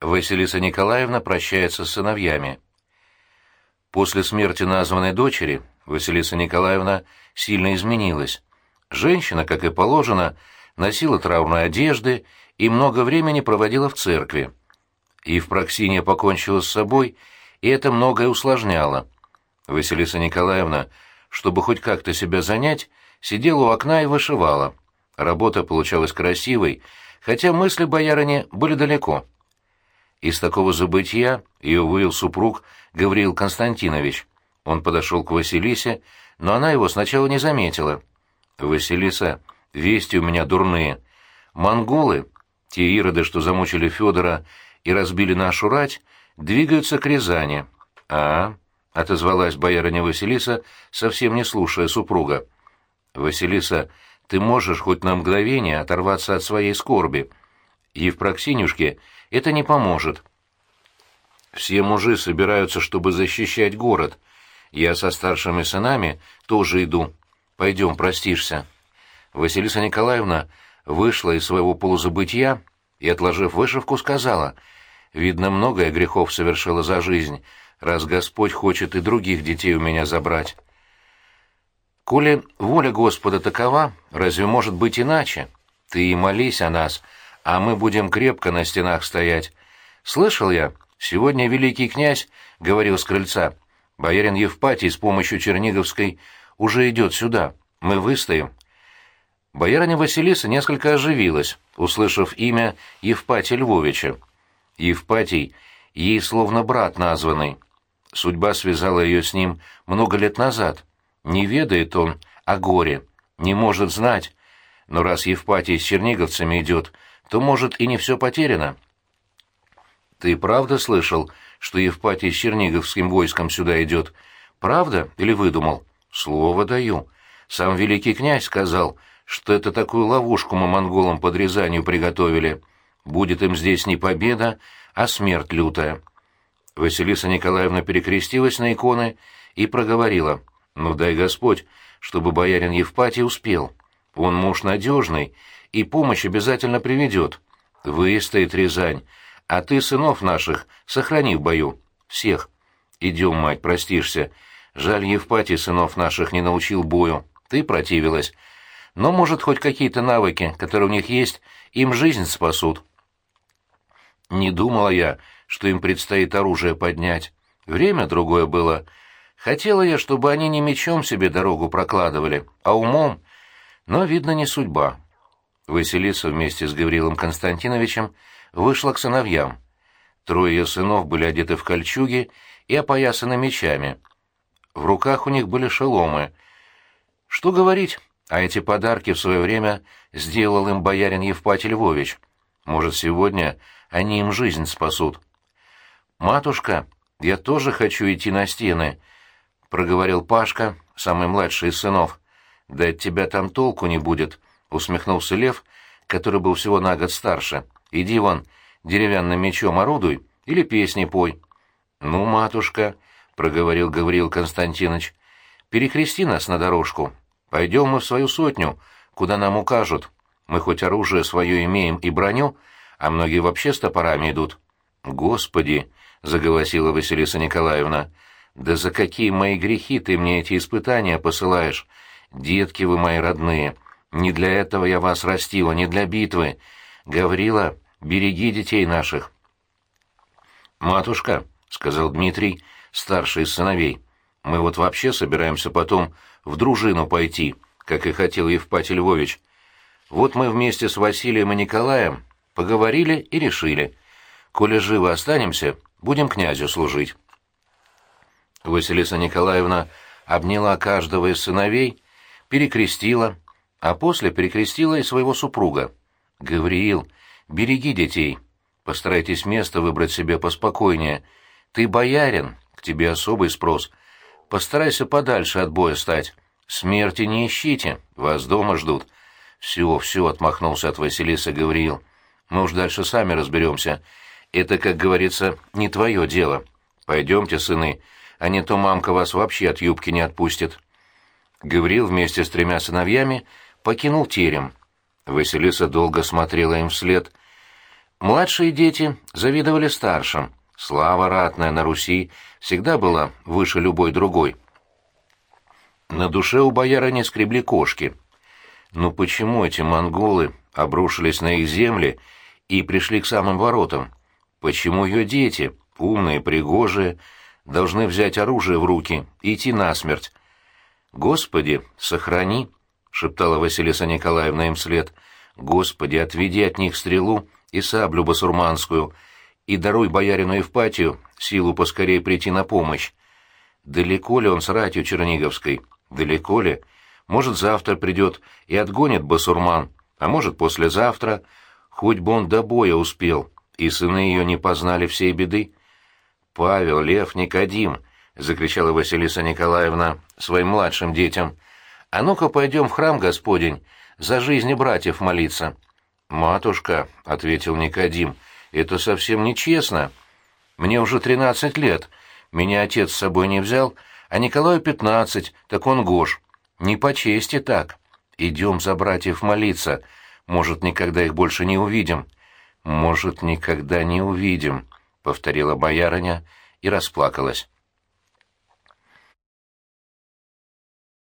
Василиса Николаевна прощается с сыновьями. После смерти названной дочери Василиса Николаевна сильно изменилась. Женщина, как и положено, носила траурные одежды и много времени проводила в церкви. И в Проксине покончила с собой, и это многое усложняло. Василиса Николаевна, чтобы хоть как-то себя занять, сидела у окна и вышивала. Работа получалась красивой, хотя мысли боярыни были далеко. Из такого забытия ее вывел супруг Гавриил Константинович. Он подошел к Василисе, но она его сначала не заметила. «Василиса, вести у меня дурные. Монголы, те ироды, что замучили Федора и разбили нашу рать, двигаются к Рязани». «А?» — отозвалась боярыня Василиса, совсем не слушая супруга. «Василиса, ты можешь хоть на мгновение оторваться от своей скорби. Евпроксинюшке это не поможет. Все мужи собираются, чтобы защищать город. Я со старшими сынами тоже иду. Пойдем, простишься». Василиса Николаевна вышла из своего полузабытия и, отложив вышивку, сказала, «Видно, многое грехов совершила за жизнь, раз Господь хочет и других детей у меня забрать». Коли воля Господа такова, разве может быть иначе? Ты и молись о нас, а мы будем крепко на стенах стоять. Слышал я, сегодня великий князь говорил с крыльца, боярин Евпатий с помощью Черниговской уже идет сюда, мы выстоим. Боярыня Василиса несколько оживилась, услышав имя Евпатия Львовича. Евпатий ей словно брат названный. Судьба связала ее с ним много лет назад — не ведает он о горе, не может знать, но раз Евпатий с черниговцами идет, то, может, и не все потеряно. Ты правда слышал, что Евпатий с черниговским войском сюда идет? Правда или выдумал? Слово даю. Сам великий князь сказал, что это такую ловушку мы монголам под Рязанью приготовили. Будет им здесь не победа, а смерть лютая. Василиса Николаевна перекрестилась на иконы и проговорила — но дай Господь, чтобы боярин Евпатий успел. Он муж надежный, и помощь обязательно приведет. Выстоит Рязань, а ты сынов наших сохрани в бою. Всех. Идем, мать, простишься. Жаль, Евпатий сынов наших не научил бою. Ты противилась. Но, может, хоть какие-то навыки, которые у них есть, им жизнь спасут. Не думала я, что им предстоит оружие поднять. Время другое было — Хотела я, чтобы они не мечом себе дорогу прокладывали, а умом, но, видно, не судьба. Василиса вместе с Гаврилом Константиновичем вышла к сыновьям. Трое ее сынов были одеты в кольчуги и опоясаны мечами. В руках у них были шеломы. Что говорить, а эти подарки в свое время сделал им боярин Евпатий Львович. Может, сегодня они им жизнь спасут. «Матушка, я тоже хочу идти на стены», — проговорил Пашка, самый младший из сынов. «Да от тебя там толку не будет», — усмехнулся Лев, который был всего на год старше. «Иди вон, деревянным мечом орудуй или песни пой». «Ну, матушка», — проговорил Гавриил Константинович, — «перекрести нас на дорожку. Пойдем мы в свою сотню, куда нам укажут. Мы хоть оружие свое имеем и броню, а многие вообще с топорами идут». «Господи!» — заголосила Василиса Николаевна — да за какие мои грехи ты мне эти испытания посылаешь? Детки вы мои родные, не для этого я вас растила, не для битвы. Гаврила, береги детей наших. Матушка, — сказал Дмитрий, старший из сыновей, — мы вот вообще собираемся потом в дружину пойти, как и хотел Евпатий Львович. Вот мы вместе с Василием и Николаем поговорили и решили. Коли живы останемся, будем князю служить. Василиса Николаевна обняла каждого из сыновей, перекрестила, а после перекрестила и своего супруга. «Гавриил, береги детей. Постарайтесь место выбрать себе поспокойнее. Ты боярин, к тебе особый спрос. Постарайся подальше от боя стать. Смерти не ищите, вас дома ждут». «Все, все», — отмахнулся от Василиса Гавриил. «Мы уж дальше сами разберемся. Это, как говорится, не твое дело. Пойдемте, сыны, а не то мамка вас вообще от юбки не отпустит. Гавриил вместе с тремя сыновьями покинул терем. Василиса долго смотрела им вслед. Младшие дети завидовали старшим. Слава ратная на Руси всегда была выше любой другой. На душе у бояра не скребли кошки. Но почему эти монголы обрушились на их земли и пришли к самым воротам? Почему ее дети, умные, пригожие, должны взять оружие в руки и идти насмерть? «Господи, сохрани!» — шептала Василиса Николаевна им вслед. «Господи, отведи от них стрелу и саблю басурманскую, и даруй боярину Евпатию силу поскорее прийти на помощь. Далеко ли он с ратью Черниговской? Далеко ли? Может, завтра придет и отгонит басурман, а может, послезавтра, хоть бы он до боя успел, и сыны ее не познали всей беды. «Павел, Лев, Никодим!» — закричала Василиса Николаевна своим младшим детям. «А ну-ка пойдем в храм Господень, за жизни братьев молиться». «Матушка», — ответил Никодим, — «это совсем нечестно. Мне уже тринадцать лет, меня отец с собой не взял, а Николаю пятнадцать, так он Гош. Не по чести так. Идем за братьев молиться. Может, никогда их больше не увидим. Может, никогда не увидим, — повторила боярыня и расплакалась.